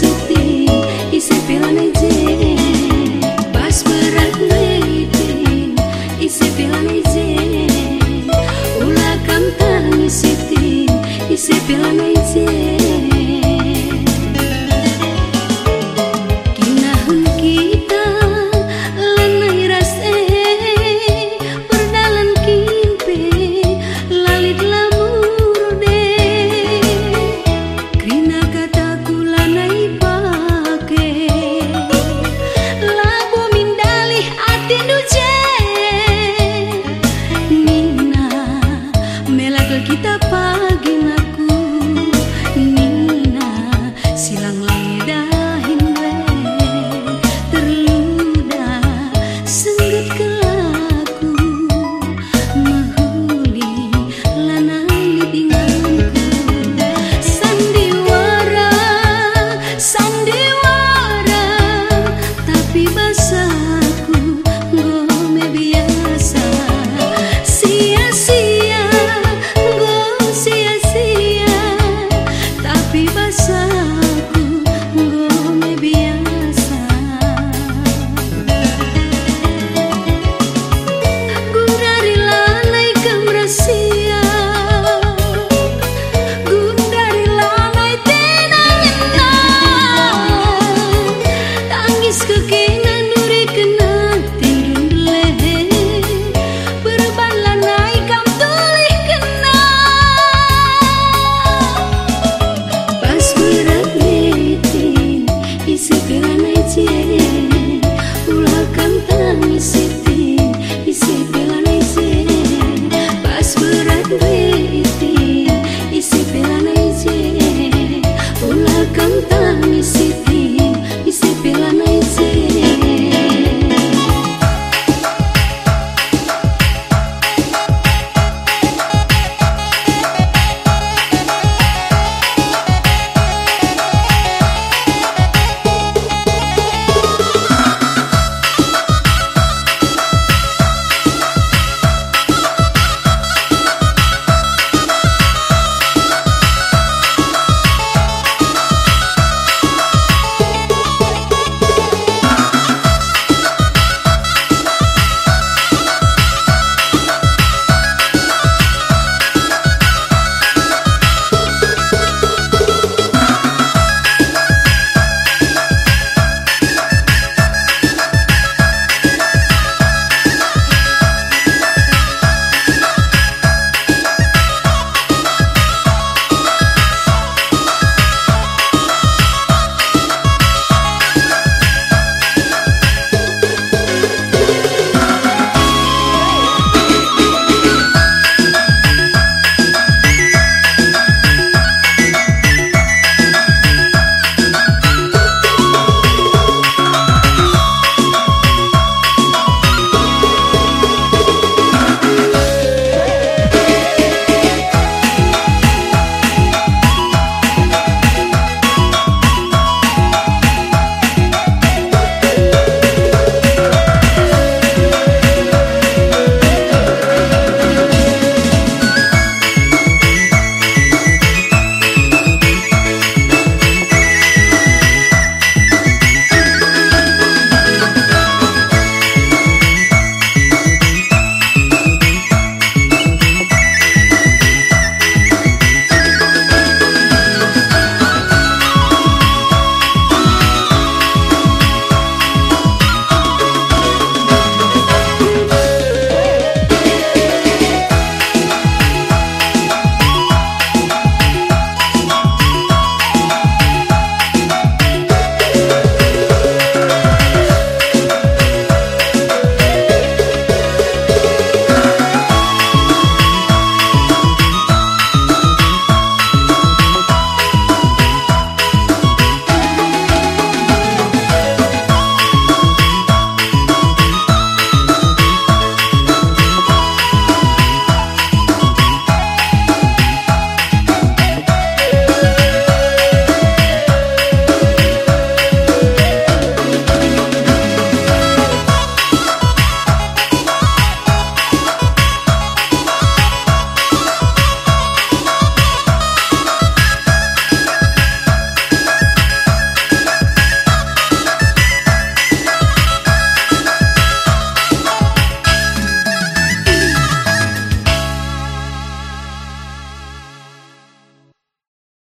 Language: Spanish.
tangis